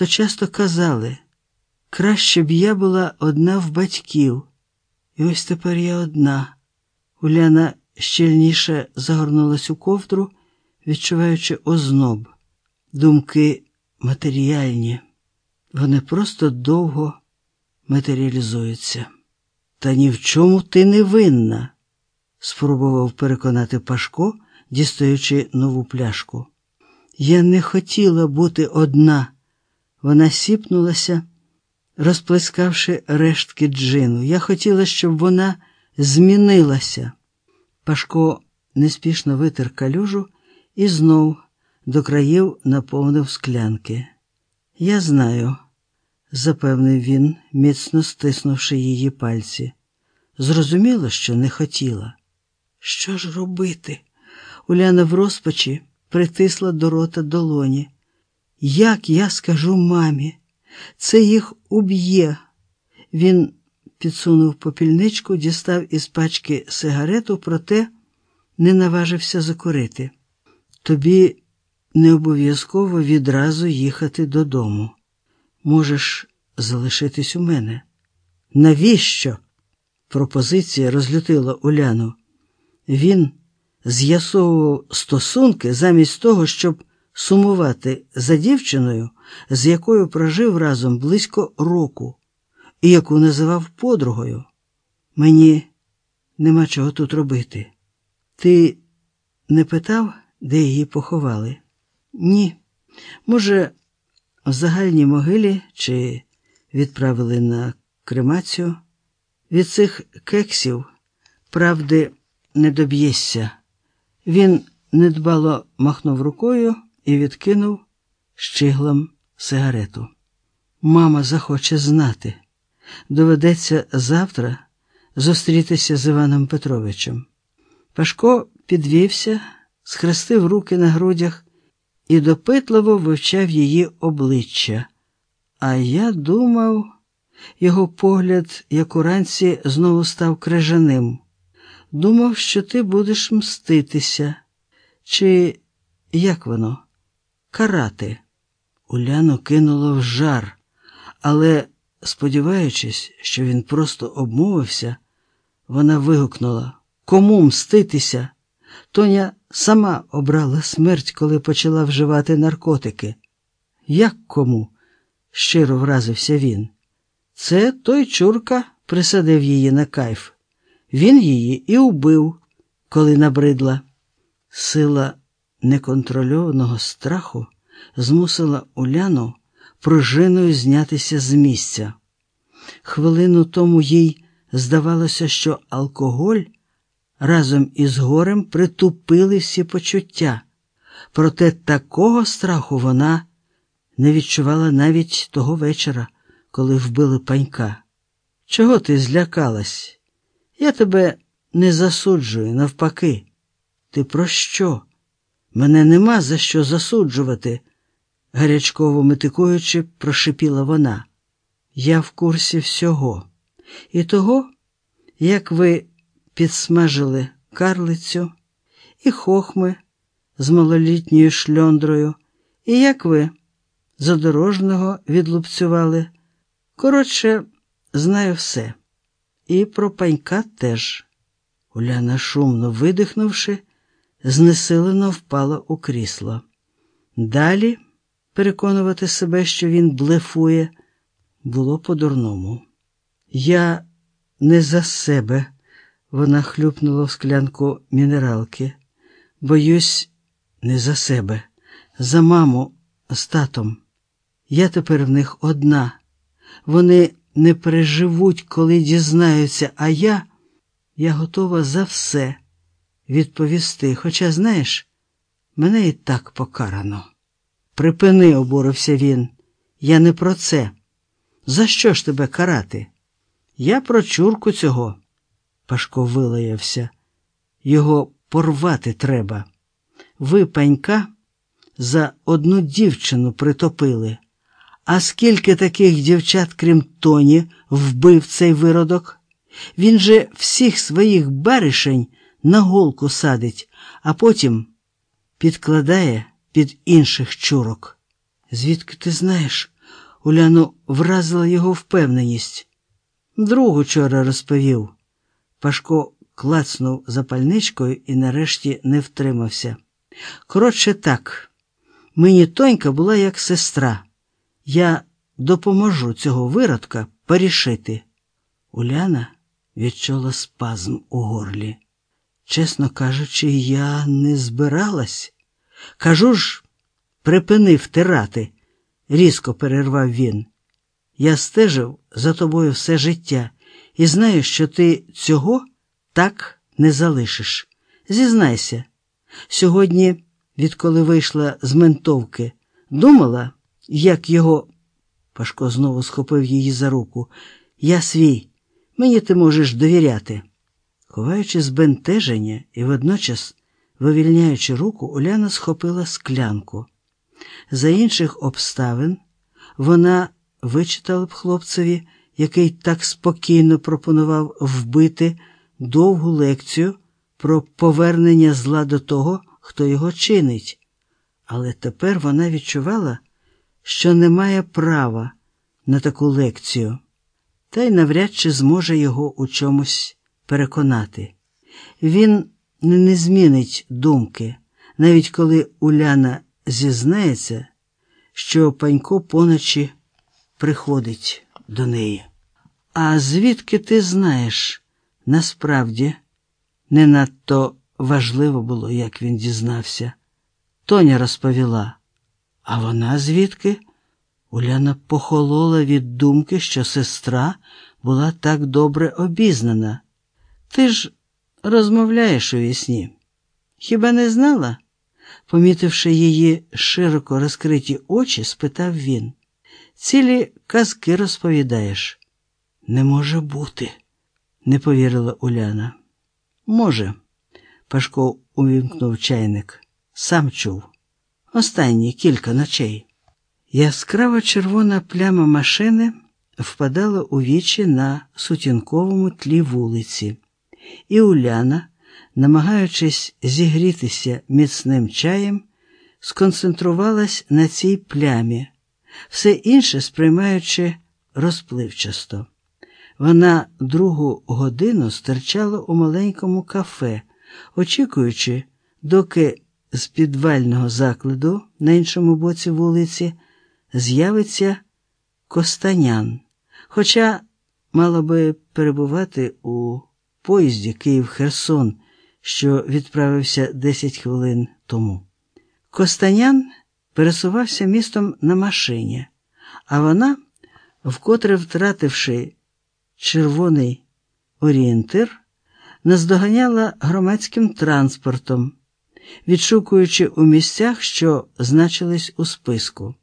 то часто казали, краще б я була одна в батьків. І ось тепер я одна. Уляна щільніше загорнулась у ковдру, відчуваючи озноб. Думки матеріальні, вони просто довго матеріалізуються. Та ні в чому ти не винна, спробував переконати Пашко, дістаючи нову пляшку. Я не хотіла бути одна. Вона сіпнулася, розплескавши рештки джину. Я хотіла, щоб вона змінилася. Пашко неспішно витер калюжу і знов до країв наповнив склянки. Я знаю, запевнив він, міцно стиснувши її пальці. Зрозуміло, що не хотіла. Що ж робити? Уляна в розпачі притисла до рота долоні. Як я скажу мамі, це їх уб'є. Він підсунув попільничку, дістав із пачки сигарету, проте не наважився закурити. Тобі не обов'язково відразу їхати додому. Можеш залишитись у мене. Навіщо? Пропозиція розлютила Уляну. Він з'ясовував стосунки замість того, щоб сумувати за дівчиною, з якою прожив разом близько року, і яку називав подругою. Мені нема чого тут робити. Ти не питав, де її поховали? Ні. Може, в загальній могилі чи відправили на кремацію? Від цих кексів правди не доб'єшся. Він недбало махнув рукою і відкинув щиглом сигарету. Мама захоче знати. Доведеться завтра зустрітися з Іваном Петровичем. Пашко підвівся, схрестив руки на грудях і допитливо вивчав її обличчя. А я думав, його погляд, як уранці, знову став крижаним. Думав, що ти будеш мститися. Чи як воно? Карати. Уляну кинуло в жар, але, сподіваючись, що він просто обмовився, вона вигукнула Кому мститися? Тоня сама обрала смерть, коли почала вживати наркотики. Як кому? щиро вразився він. Це той чурка присадив її на кайф. Він її і убив, коли набридла. Сила неконтрольованого страху змусила Уляну пружиною знятися з місця. Хвилину тому їй здавалося, що алкоголь разом із горем притупили всі почуття, проте такого страху вона не відчувала навіть того вечора, коли вбили панька. Чого ти злякалась? Я тебе не засуджую, навпаки. Ти про що? Мене нема за що засуджувати, гарячково метикуючи, прошипіла вона. Я в курсі всього. І того, як ви підсмажили карлицю і хохми з малолітньою шльондрою, і як ви задорожного відлупцювали. Коротше, знаю все. І про панька теж. Уляна, шумно видихнувши, знесилено впала у крісло. Далі переконувати себе, що він блефує, було по-дурному. Я не за себе, вона хлюпнула в склянку мінералки. Боюсь, не за себе, за маму з татом. Я тепер в них одна. Вони не переживуть, коли дізнаються, а я, я готова за все відповісти. Хоча, знаєш, мене і так покарано. Припини, обурився він. Я не про це. За що ж тебе карати? Я про чурку цього. Пашко вилаявся. Його порвати треба. Ви, панька, за одну дівчину притопили. А скільки таких дівчат, крім Тоні, вбив цей виродок? Він же всіх своїх баришень на голку садить, а потім підкладає під інших чурок. Звідки ти знаєш? Уляну вразила його впевненість. Друг учора розповів. Пашко клацнув запальничкою і нарешті не втримався. Коротше так, мені тонька була як сестра. Я допоможу цього виродка порішити. Уляна відчула спазм у горлі. Чесно кажучи, я не збиралась. Кажу ж, припини втирати, різко перервав він. Я стежив за тобою все життя і знаю, що ти цього так не залишиш. Зізнайся, сьогодні, відколи вийшла з ментовки, думала, як його. Пашко знову схопив її за руку. Я свій, мені ти можеш довіряти. Ховаючи збентеження і водночас вивільняючи руку, Уляна схопила склянку. За інших обставин вона вичитала б хлопцеві, який так спокійно пропонував вбити довгу лекцію про повернення зла до того, хто його чинить. Але тепер вона відчувала, що не має права на таку лекцію, та й навряд чи зможе його у чомусь переконати. Він не змінить думки, навіть коли Уляна зізнається, що панько поночі приходить до неї. А звідки ти знаєш, насправді не надто важливо було, як він дізнався. Тоня розповіла, а вона звідки? Уляна похолола від думки, що сестра була так добре обізнана. Ти ж розмовляєш у вісні. Хіба не знала? Помітивши її широко розкриті очі, спитав він. Цілі казки розповідаєш. Не може бути, не повірила Уляна. Може, Пашко увімкнув чайник. Сам чув. Останні кілька ночей. Яскрава червона пляма машини впадала у вічі на сутінковому тлі вулиці, і Уляна, намагаючись зігрітися міцним чаєм, сконцентрувалась на цій плямі, все інше сприймаючи розпливчасто. Вона другу годину стирчала у маленькому кафе, очікуючи, доки з підвального закладу на іншому боці вулиці з'явиться Костанян, хоча мала би перебувати у поїзді Київ-Херсон, що відправився 10 хвилин тому. Костанян пересувався містом на машині, а вона, вкотре втративши червоний орієнтир, наздоганяла громадським транспортом, відшукуючи у місцях, що значились у списку.